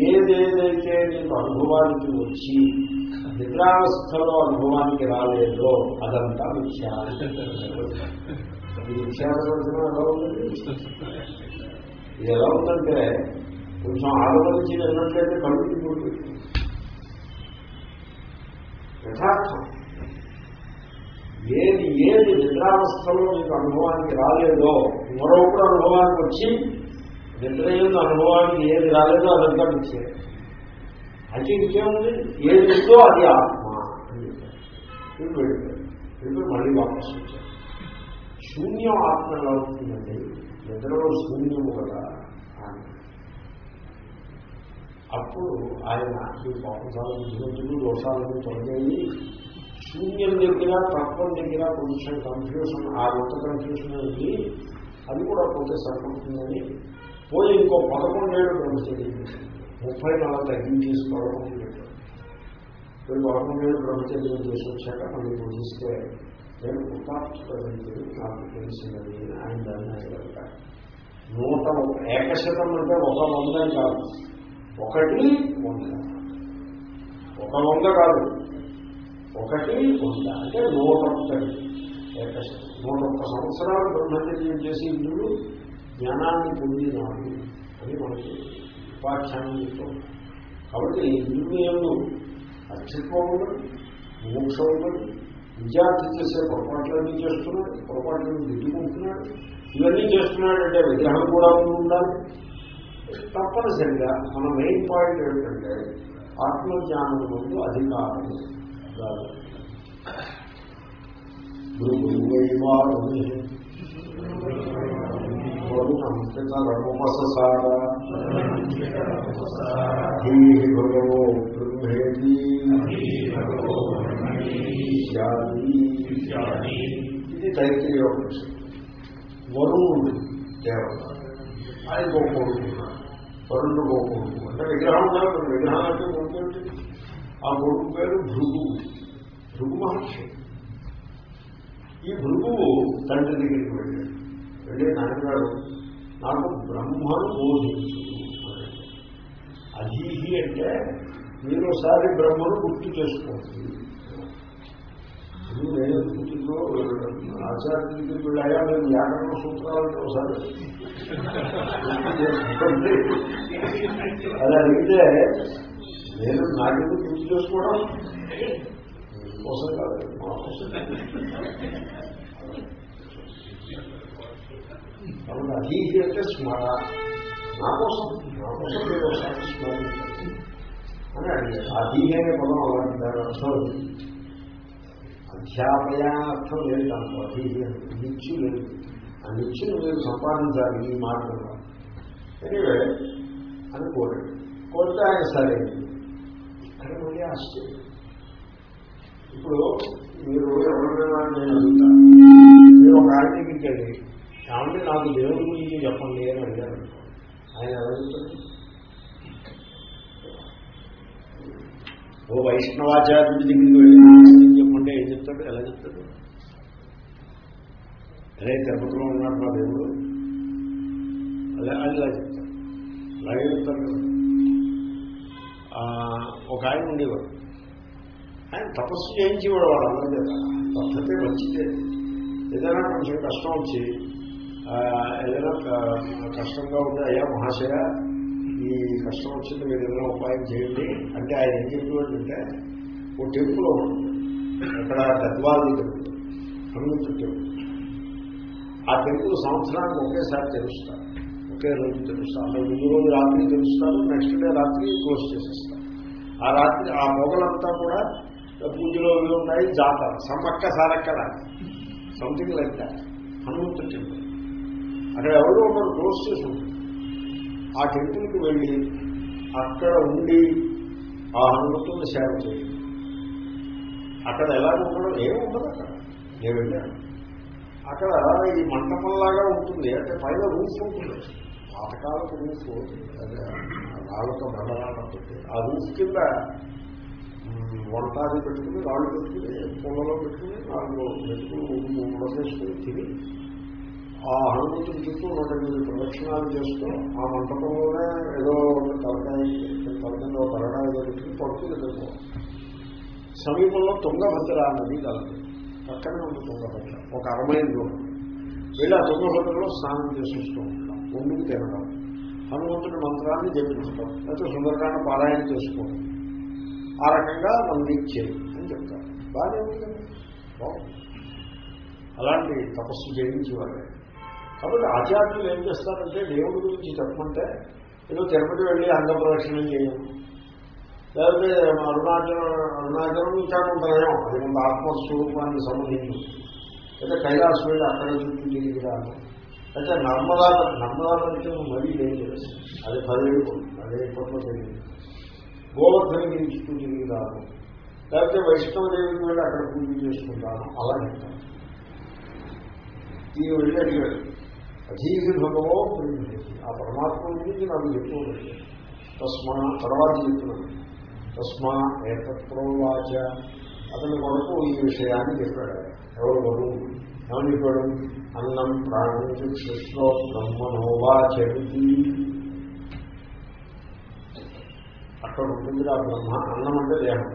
ఏదేదైతే నీకు అనుభవానికి వచ్చి నిద్రావస్థలో అనుభవానికి రాలేదో అదంతా మిథ్యా ఈ ఎలా ఉందండి ఇది ఎలా ఉందంటే కొంచెం ఆలోచించి అన్నట్లయితే కళ్ళు తిరుగుతుంది యథార్థం. ఏది ఏది నిద్రావస్థలో మీకు అనుభవానికి రాలేదో మరొకటి అనుభవానికి వచ్చి నిద్ర యొక్క అనుభవానికి ఏది రాలేదో అదంతా మిచ్చే అయితే ఇంకేముంది? ఏది ఉందో అది ఆత్మ అని వీళ్ళు వెళ్ళిపోయారు. వెళ్ళిపోయి మళ్ళీ వాపసు వచ్చారు. శూన్యం ఆత్మ ఎలా అవుతుందండి నిద్రలో శూన్యము కదా అప్పుడు ఆయన ఈ పాపం చాలా బుద్ధిమంతులు దోషాలను తొలగేది శూన్యం దగ్గర తత్వం దగ్గర కొంచెం కన్ఫ్యూషన్ ఆ యొక్క కన్ఫ్యూషన్ ఉంది అది కూడా పోతే సరిపడుతుందని. పోయి ఇంకో పదకొండేళ్ళు బ్రహ్మచర్యం ముప్పై నాలుగు తగ్గించేసుకోవడం చెప్పారు. వీళ్ళు పదకొండేళ్ళు బ్రహ్మచర్యం చేసి వచ్చాక మళ్ళీ పూజిస్తే నేను కృతార్థుడైంది నాకు తెలిసినది అని ఆయన దాన్ని అడగలుగుతారు నూట ఏకశతం అంటే ఒక వందని కాదు. ఒకటి వంద. ఒక వంద కాదు. ఒకటి వంద. అంటే నూట ఒక్కటి ఏకశతం. నూట ఒక్క సంవత్సరాలు బ్రహ్మచర్యం చేసి ఇంద్రుడు జ్ఞానాన్ని పొందినాడు అని మనకి ఉపాఖ్యానం చెప్తుంది. కాబట్టి ఇంద్రుడు ఏమో అక్షిత్వం ఉండదు మోక్షం ఉండదు విద్యార్థి చేసే పొరపాట్లన్నీ చేస్తున్నాడు పొరపాట్లను దిద్దుకుంటున్నాడు ఇవన్నీ చేస్తున్నాడంటే విగ్రహం కూడా ఉండాలి. తప్పనిసరిగా మన మెయిన్ పాయింట్ ఏమిటంటే ఆత్మజ్ఞానం ముందు అధికారం ఉండాలి. గురువైవారుణి వరుణంపితరముపససార ధీహి భగవో బ్రహ్మేతి ఇత్యాది. ఇది తైత్రీయోపనిషత్తు వరుణుడు దేవత ఆయన గోకొడుకున్నాడు వరుణుడు గోకొడుకు అంటే విగ్రహం ఉండాలి మరి విగ్రహం అంటే కొడుకు ఏంటి? ఆ కొడుకు పేరు భృగు. భృగు మహర్షి. ఈ భృగువు తండ్రి దగ్గరికి వెళ్ళాడు. వెళ్ళి నాన్నగారు నాకు బ్రహ్మను బోధించు. అన్నాడు. అధీహి అంటే మీరు ఒకసారి బ్రహ్మను గుర్తు చేసుకోండి. నేను గుర్తులో ఆచార్య వెళ్ళాయా? నేను వ్యాకరణ సూత్రాలతో ఒకసారి అలా అడిగితే నేను నాకెందుకు గుర్తు చేసుకోవడం? కోసం కాదు మా కోసం కాబట్టి అధీహి అంటే స్మర? నా కోసం? నా కోసం మీరు ఒకసారి స్మరించండి అని అడిగారు. అధీహి అనే పదం అలాంటి దాని అర్థం అధ్యాపయ అర్థం లేదు దాంట్లో. అధీహి అని నిత్యు లేదు. ఆ నిత్యును మీరు సంపాదించాలి ఈ మార్గంలో ఎనివే అని కోరాడు. కోరితే ఆయన సరే. ఇక్కడ మళ్ళీ ఆశ్చర్యం. ఇప్పుడు మీరు ఎవరైనా నేను అడుగుతాను మీరు ఒక ఆయన దగ్గరికి వెళ్ళి ఏమంటే నాకు దేవుడి గురించి చెప్పండి అని అడిగారు. ఆయన ఎవరు ఓ వైష్ణవాచార్యుడి దగ్గరికి వెళ్ళి "నా చెప్పండి ఏం చెప్తాడు ఎలా చెప్తాడు? అదే తిరుపతిలో ఉన్నాడు నా దేవుడు. అలా అలా చెప్తాడు. అలాగే చెప్తారు కదా. ఒక ఆయన ఉండేవాడు. ఆయన తపస్సు చేయించేవాడు వాడు అందరి చేత పద్ధతే మంచిదే. ఏదైనా కొంచెం కష్టం వచ్చి ఏదైనా కష్టంగా ఉంది అయ్యా మహాశయ ఈ కష్టం వచ్చింది మీరు ఏదైనా ఉపాయం చేయండి. అంటే ఆయన ఏం చెప్పేవాడంటే ఓ టెంపుల్ అక్కడ గద్వాది టెంపుల్ హనుమంతుడు టెంపుల్. ఆ టెంపుల్ సంవత్సరానికి ఒకేసారి తెలుస్తారు ఒకే రోజు తెలుస్తారు అంటే ముందు రోజు రాత్రి తెలుస్తారు నెక్స్ట్ డే రాత్రి క్లోజ్ చేసేస్తారు. ఆ రాత్రి ఆ మొగలంతా కూడా పూజలో ఉన్నాయి జాతర. Sammakka Sarakka something like that Hanumanthu temple. అక్కడ ఎవరో ఒకరు క్లోజ్ చేసి ఉంటుంది ఆ టెంపుల్కి వెళ్ళి అక్కడ ఉండి ఆ హనుమంతుడిని సేవ చేయండి. అక్కడ ఎలా ఉండడం ఏమి ఉండదు అక్కడ. నేను వెళ్ళాను. అక్కడ ఈ మంటపంలాగా ఉంటుంది. అంటే పైన రూఫ్ ఉంటుంది. పాతకాలపు రూఫ్. అదే రాళ్ళతో బండరాళ్ళతో ఆ రూఫ్ కింద మ్, వంటాది పెట్టుకుని రాళ్ళు పెట్టుకుని పొలంలో పెట్టుకుని నాలుగు మెతుకులు ఉడకేసుకుని తిని ఆ హనుమంతుడి చుట్టూ నూట ఎనిమిది ప్రదక్షిణాలు చేస్తూ ఆ మంటపంలోనే ఏదో ఒక తలకాయ తలకంలో ఒక ఏదో పెట్టుకుని పడుకుని నిద్రపోవాలి సమీపంలో తుంగభద్ర నది కలదు. పక్కనే ఉంది తుంగభద్ర ఒక అరమైన దూరం వెళ్ళి ఆ తుంగభద్రలో స్నానం చేసి ఉంటాం. ముందుకు తినడం. హనుమంతుడి మంత్రాన్ని జపించడం. లేకపోతే సుందరకాండ పారాయణ చేసుకోవడం. ఆ రకంగా మనం రీచ్ చేయి అని చెప్తారు. బాగానే ఉంది కదా. అలాంటి తపస్సు చేయించేవారు. కాబట్టి ఆచార్యులు ఏం చేస్తారంటే దేవుడి గురించి చెప్పమంటే ఏదో తిరుపతి వెళ్ళి అంగ ప్రదక్షిణం చేయము లేకపోతే అరుణాచలం అరుణాచలం ఇంకా కొంతమేమో అది కొంత ఆత్మస్వరూపానికి సంబంధించి అయితే కైలాసం వెళ్ళి అక్కడ చుట్టూ తిరిగి రాను అయితే నర్మదా నర్మదా పరిచయం మరీ డేంజరస్ అది పదిహేడు అదే ఇప్పట్లో తెలియదు గోవర్ధనగిరి చుట్టూ తిరిగి రాను లేకపోతే వైష్ణవదేవికి వెళ్ళి అక్కడ పూజ చేసుకుంటాను. అలా చెప్తాను. ఈ వెళ్ళి అడిగాడు. అధీహి భగవో బ్రహ్మేసి ఆ పరమాత్మ గురించి నాకు చెప్పుకోలేదు తస్మా తర్వాత చెప్తున్నాను తస్మా ఏతత్ప్రోవాచ అతని కొరకు ఈ విషయాన్ని చెప్పాడు ఆయన. ఎవరు వరువు ఏమని చెప్పాడు అన్నం ప్రాణం చక్షుష్లో బ్రహ్మనోవాచరితి అక్కడ ఉంటుంది ఆ బ్రహ్మ అన్నం అంటే దేహం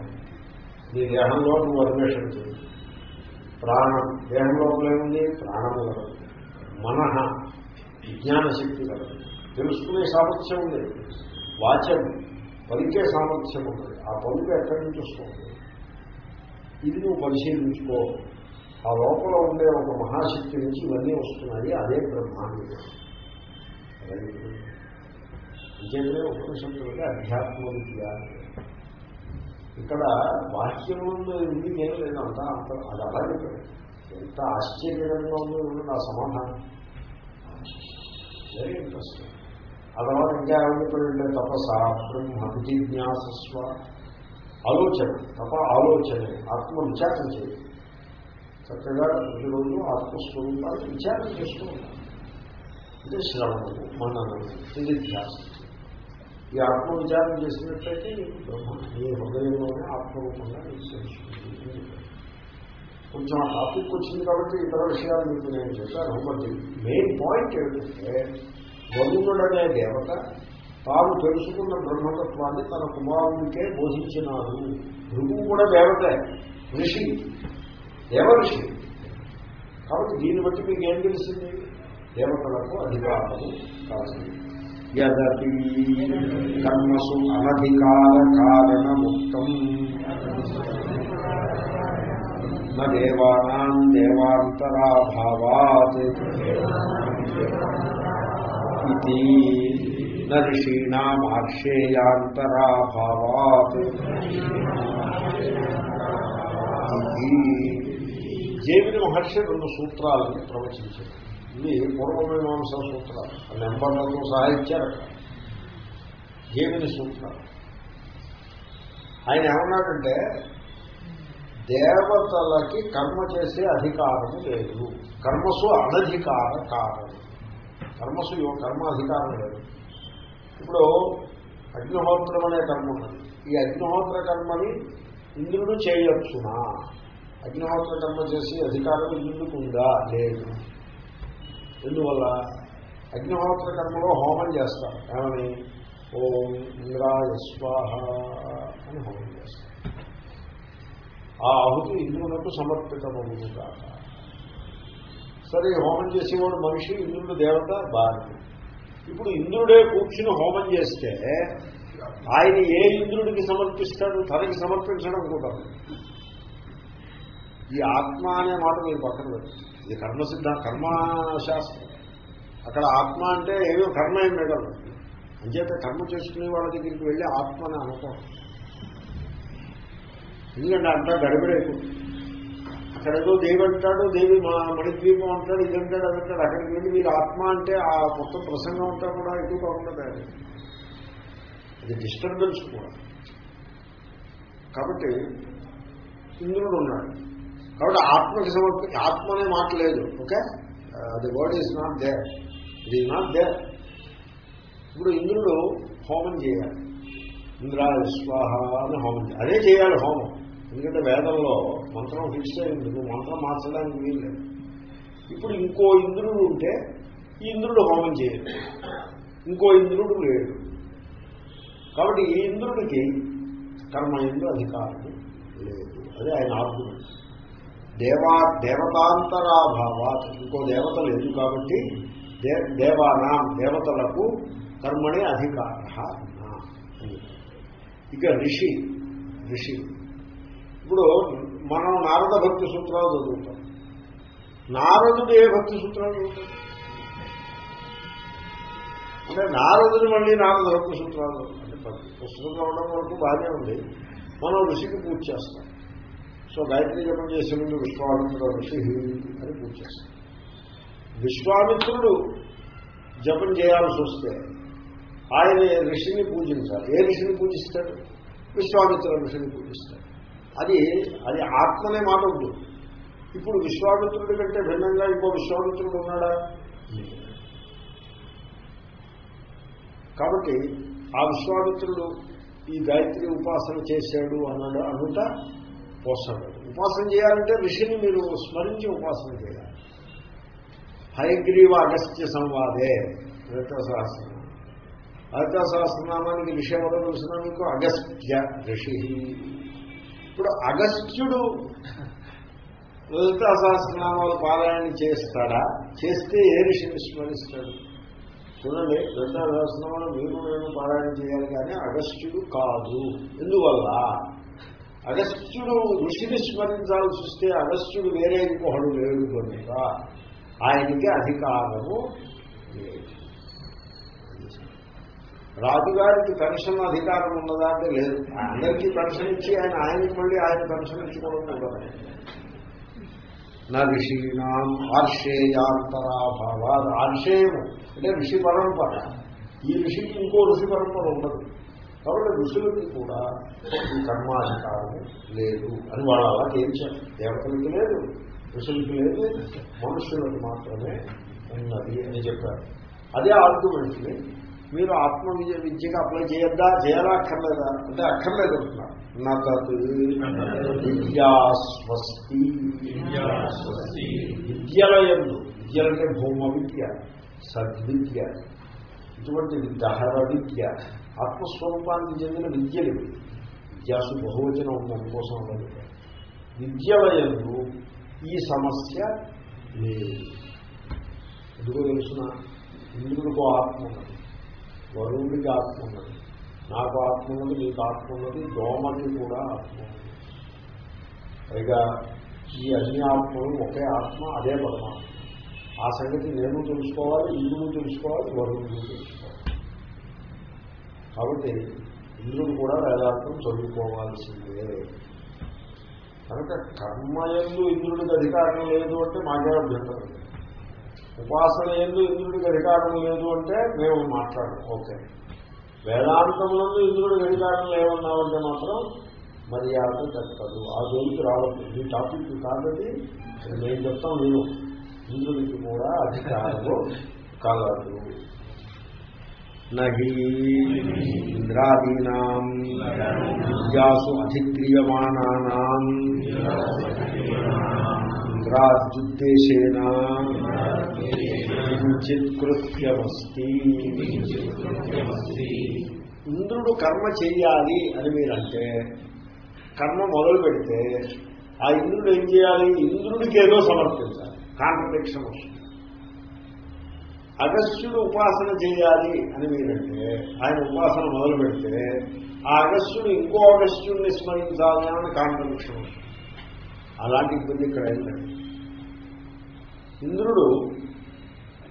నీ దేహంలో నువ్వు అన్వేషణ చేయి ప్రాణం దేహం లోపల ఏముంది ప్రాణము కలదు మనహ విజ్ఞాన శక్తి కలదు. తెలుసుకునే సామర్థ్యం ఉంది వాచం పలికే సామర్థ్యం ఉంది ఆ పలుక ఎక్కడి నుంచి వస్తుంది? ఇది నువ్వు పరిశీలించుకో. ఆ లోపల ఉండే ఒక మహాశక్తి నుంచి ఇవన్నీ వస్తున్నాయి. అదే బ్రహ్మాండం. విజయమే ఉపనిషత్తులుగా అధ్యాత్మ విద్య ఇక్కడ బాహ్యంలో ఇది ఏం లేదంతా అంత అది అలాగే ఎంత ఆశ్చర్యకరంగా ఉందో నా ఆ సమాధానం. వెరీ ఇంట్రెస్టింగ్ ఆ తర్వాత ఇంకా ఏమైపోయింటే తపస బ్రహ్మ జిజ్ఞాసస్వ ఆలోచన తప ఆలోచన ఆత్మ విచారణ చేయాలి చక్కగా ప్రతిరోజు ఆత్మస్వరూపాన్ని విచారణ చేస్తూ ఉంటాం ఇది శ్రవణము మననము ఇది ధ్యాసం ఈ ఆత్మ విచారం చేసినట్లయితే నీకు బ్రహ్మ నీ హృదయంలోనే ఆత్మరూపంగా నీకు తెలుస్తుంది కొంచెం ఆ టాపిక్ వచ్చింది కాబట్టి ఇతర విషయాలు మీకు నేను చెప్పాను. బట్ మెయిన్ పాయింట్ ఏంటంటే వరుణుడనే దేవత తాను తెలుసుకున్న బ్రహ్మతత్వాన్ని తన కుమారునికే బోధించినాడు. భృగువు కూడా దేవతే ఋషి దేవఋషి. కాబట్టి దీన్ని బట్టి మీకు ఏం తెలిసింది? దేవతలకు అధికారము కాదు యదపి కర్మసు అనధికార కారణముక్తం దేవానాం దేవాంతరాభావాత్ ఇది ఋషీణామార్షేయాంతరాభావాత్ జేవిని మహర్షి రెండు సూత్రాలని ప్రవచించారు. ఇవి పూర్వమీమాంస సూత్రాలు. ఆ నెంబర్లతో సహా ఇచ్చారు. జేవిని సూత్రాలు. ఆయన ఏమన్నాడంటే దేవతలకి కర్మ చేసే అధికారము లేదు. కర్మసు అనధికార కారణం. కర్మసు కర్మ అధికారం లేదు. ఇప్పుడు అగ్నిహోత్రం అనే కర్మ ఉన్నది. ఈ అగ్నిహోత్ర కర్మని ఇంద్రుడు చేయొచ్చునా? అగ్నిహోత్ర కర్మ చేసి అధికారం ఇంద్రుడికి ఉందా లేదు. ఎందువల్ల? అగ్నిహోత్ర కర్మలో హోమం చేస్తారు. ఏమని? ఓం ఇంద్రాయ స్వాహ అని హోమం చేస్తారు. ఆ ఆహుతి ఇంద్రునకు సమర్పితమవును కాక సరే హోమం చేసేవాడు మనిషి ఇంద్రుడు దేవత బాధ్యత ఇప్పుడు ఇంద్రుడే కూర్చుని హోమం చేస్తే ఆయన ఏ ఇంద్రుడికి సమర్పిస్తాడు? తనకి సమర్పించడం కూడా ఈ ఆత్మ అనే మాట మీరు పక్కన పెట్టండి ఇది కర్మ కర్మశాస్త్రం. అక్కడ ఆత్మ అంటే ఏమో కర్మ ఏం మిగలదు అంచేత కర్మ చేసుకునే వాళ్ళ దగ్గరికి వెళ్ళి ఆత్మ అని ఎందుకంటే అంతా గడబడైపోతుంది అక్కడ ఏదో దేవి అంటాడు దేవి మా మణిద్వీపం అంటాడు ఇది అంటాడు అది అంటాడు. అక్కడికి వెళ్ళి మీరు ఆత్మ అంటే ఆ మొత్తం ప్రసంగం అంతా కూడా ఎక్కువగా ఉండదు అది అది డిస్టర్బెన్స్ కూడా. కాబట్టి ఇంద్రుడు ఉన్నాడు. కాబట్టి ఆత్మకి సమర్పి ఆత్మ అనే మాట లేదు okay? The word is not there it is not there ఇప్పుడు ఇంద్రుడు హోమం చేయాలి. ఇంద్ర స్వాహ అని హోమం అదే చేయాలి హోమం. ఎందుకంటే వేదంలో మంత్రం ఫిక్స్ అయింది నువ్వు మంత్రం మార్చడానికి వీల్లేదు. ఇప్పుడు ఇంకో ఇంద్రుడు ఉంటే ఈ ఇంద్రుడు హోమం చేయడు. ఇంకో ఇంద్రుడు లేడు. కాబట్టి ఈ ఇంద్రుడికి కర్మ ఎందు అధికారం లేదు. అదే ఆయన ఆర్గ్యుమెంట్ దేవా దేవతాంతరాభావాత్. ఇంకో దేవత లేదు కాబట్టి దే దేవానా దేవతలకు కర్మణి అధికార ఇక ఋషి ఋషి ఇప్పుడు మనం నారద భక్తి సూత్రాలు చదువుతాం. నారదుడు ఏ భక్తి సూత్రాలు చదువుతాడు? అంటే నారదుడు మళ్ళీ నారద భక్తి సూత్రాలు అంటే పుస్తకం చదవడం వరకు బాగానే ఉంది. మనం ఋషికి పూజ చేస్తాం. సో గాయత్రి జపం చేసే ముందు విశ్వామిత్రుడు ఋషి అని పూజ చేస్తాం. విశ్వామిత్రుడు జపం చేయాల్సి వస్తే ఆయన ఋషిని పూజించాలి. ఏ ఋషిని పూజిస్తాడు? విశ్వామిత్ర ఋషిని పూజిస్తాడు. అది అది ఆత్మనే మాట ఉంటుంది ఇప్పుడు విశ్వామిత్రుడి కంటే భిన్నంగా ఇంకో విశ్వామిత్రుడు ఉన్నాడా? కాబట్టి ఆ విశ్వామిత్రుడు ఈ గాయత్రి ఉపాసన చేశాడు అన్నాడు అనుట పోసాడు ఉపాసన చేయాలంటే ఋషిని మీరు స్మరించి ఉపాసన చేయాలి. హయగ్రీవ అగస్త్య సంవాదే లలిత సహస్రనామం లలిత సహస్రనామానికి ఋషి ఎవరో తెలిసిన మీకు అగస్త్య ఋషి. ఇప్పుడు అగస్త్యుడు లలితా సహస్రనామాలు పారాయణ చేస్తాడా? చేస్తే ఏ ఋషిని స్మరిస్తాడు చూడండి లలితా సహస్రనామాలు మీరు నేను పారాయణ చేయాలి కానీ అగస్త్యుడు కాదు. ఎందువల్ల? అగస్త్యుడు ఋషిని స్మరించాల్సి వస్తే అగస్త్యుడు వేరే ఇంకొకడు లేడు కనుక. ఆయనకి అధికారము లేదు. రాజుగారికి పెన్షన్ అధికారం ఉన్నదా అంటే లేదు. అందరికీ పెన్షన్ ఇచ్చి ఆయన ఆయనకి మళ్ళీ ఆయన పెన్షన్ ఇచ్చుకోవడం ఉండదు నా ఋషీనాం ఆర్షేయాంతరాభావ ఆర్షేయము అంటే ఋషి పరంపర. ఈ ఋషికి ఇంకో ఋషి పరంపర ఉండదు. కాబట్టి ఋషులకి కూడా ఈ కర్మాధికారం లేదు అని వాళ్ళు అలా తేల్చారు. దేవతలకి లేదు ఋషులకి లేదు మనుషులకు మాత్రమే ఉన్నది అని చెప్పారు. అదే ఆర్గ్యుమెంట్ని మీరు ఆత్మ విద్య విద్యకి అప్లై చేయొద్దా? చేయాలా అక్కర్లేదా? అంటే అక్కర్లేదు అంటున్నారు నతత్ విద్యాస్వస్తి విద్యలయందు విద్యలంటే భూమ విద్య సద్విద్య ఇటువంటి దహర విద్య ఆత్మస్వరూపానికి చెందిన విద్యలు విద్యాసు బహువచనం ఉంది అందుకోసం ఉన్నది విద్యలయందు ఈ సమస్య లేదు. ఎందుకో తెలుసిన? ఇంద్రుడికో ఆత్మ ఉన్నది? వరుణుడికి ఆత్మ ఉన్నది. నాకు ఆత్మ ఉన్నది నీకు ఆత్మ ఉన్నది దోమకి కూడా ఆత్మ ఉన్నది. పైగా ఈ అన్ని ఆత్మలు ఒకే ఆత్మ అదే పరమాత్మ. ఆ సంగతి నేను తెలుసుకోవాలి ఇంద్రుడు తెలుసుకోవాలి వరుణుడు తెలుసుకోవాలి. కాబట్టి ఇంద్రుడు కూడా వేదాంతం చదువుకోవాల్సిందే. కనుక కర్మయందు ఇంద్రుడికి అధికారం లేదు అంటే మాకే అభ్యంతరం లేదు. ఉపాసన ఎందు ఇంద్రుడికి అధికారం లేదు అంటే మేము మాట్లాడము ఓకే. వేదాంతములందు ఇంద్రుడికి అధికారం లేవన్నామంటే మాత్రం మర్యాద దక్కదు ఆ జోలికి రావద్దు. ఈ టాపిక్ కాదది నేను చెప్తాం నేను. ఇంద్రుడికి కూడా అధికారము కలదు. నహి ఇంద్రాదీనాం విద్యాసు అధిక్రియమాణానాం ఇంద్రుడు కర్మ చెయ్యాలి అని మీరంటే కర్మ మొదలు పెడితే ఆ ఇంద్రుడు ఏం చేయాలి? ఇంద్రుడికి ఏదో సమర్పించాలి. కాంట్రడిక్షన్ వస్తుంది. అగస్త్యుడు ఉపాసన చేయాలి అని మీరంటే ఆయన ఉపాసన మొదలు పెడితే ఆ అగస్త్యుడు ఇంకో అగస్త్యుడిని స్మరించాలి అని కాంట్రడిక్షన్ వస్తుంది. అలాంటి ఇబ్బంది ఇక్కడ ఏంటండి ఇంద్రుడు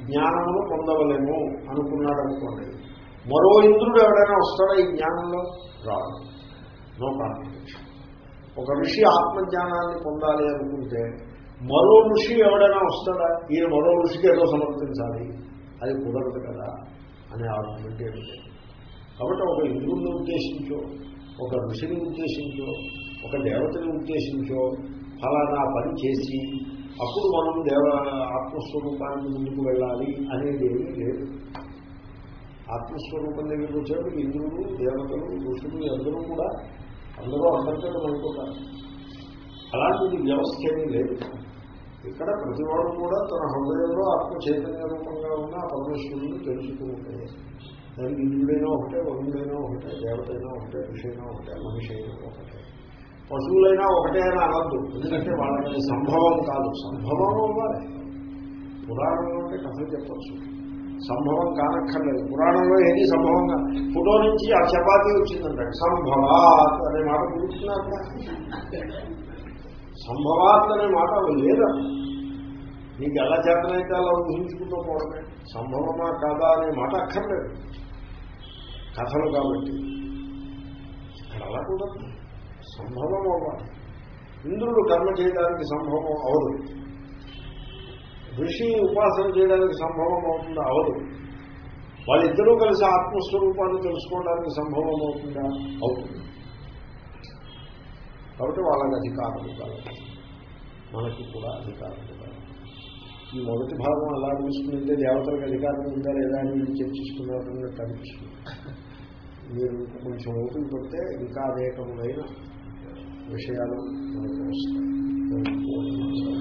జ్ఞానమును పొందవలేము అనుకున్నాడు అనుకోండి. మరో ఇంద్రుడు ఎవడైనా వస్తాడా ఈ జ్ఞానంలో? రాడు. నో ఒక ఋషి ఆత్మజ్ఞానాన్ని పొందాలి అనుకుంటే మరో ఋషి ఎవడైనా వస్తాడా? ఈయన మరో ఋషికి ఏదో సమర్పించాలి. అది కుదరదు కదా అనే ఆర్గ్యుమెంట్ ఏమిటి కాబట్టి ఒక ఇంద్రుడిని ఉద్దేశించో ఒక ఋషిని ఉద్దేశించో ఒక దేవతని ఉద్దేశించో ఫలానా పని చేసి అప్పుడు మనం దేవ ఆత్మస్వరూపానికి ముందుకు వెళ్ళాలి అనేది ఏమీ లేదు. ఆత్మస్వరూపం దగ్గరికి వచ్చేప్పుడు ఇంద్రుడు దేవతలు ఋషులు అందరూ కూడా అందరూ అందరితో అనుకుంటారు. అలాంటిది వ్యవస్థ ఏమీ లేదు. ఇక్కడ ప్రతివాడు కూడా తన హృదయంలో ఆత్మ చైతన్య రూపంగా ఉన్న ఆ పరమేశ్వరుని తెలుసుకుంటే దానికి ఇంద్రుడైనా ఒకటే వరుణుడైనా ఒకటే దేవతైనా ఒకటే ఋషైనా ఒకటే మనిషి అయినా ఒకటే. పశువులైనా ఒకటే అని అనద్దు. ఎందుకంటే వాళ్ళకి సంభవం కాదు. సంభవం అవ్వాలి పురాణంలో ఉంటే కథలు చెప్పచ్చు. సంభవం కానక్కర్లేదు. పురాణంలో ఏది సంభవంగా ఫోటో నుంచి ఆ చపాతీ వచ్చిందంటాడు సంభవాత్ అనే మాట గురించినాక సంభవాత్ అనే మాట లేదా? నీకు ఎలా చేతనైతే అలా ఊహించుకుంటూ పోవడమే. సంభవమా కాదా అనే మాట అక్కర్లేదు. కథలు కాబట్టి. అక్కడ అలా కూడా సంభవం అవ్వాలి ఇంద్రుడు కర్మ చేయడానికి సంభవం అవదు. ఋషి ఉపాసన చేయడానికి సంభవం అవుతుందా అవదు. వాళ్ళిద్దరూ కలిసి ఆత్మస్వరూపాన్ని తెలుసుకోవడానికి సంభవం అవుతుందా. అవుతుంది కాబట్టి వాళ్ళకి అధికారం కాదు. మనకి కూడా అధికారం కాదు. ఈ మొదటి భాగం ఎలా తీసుకుంటే దేవతలకు అధికారం ఉందా లేదా అని మీరు అనిపిస్తుంది. మీరు కొంచెం ఓపిక పడితే ఇంకా అనేకములైన విషయాలు మనకు వస్తాయి.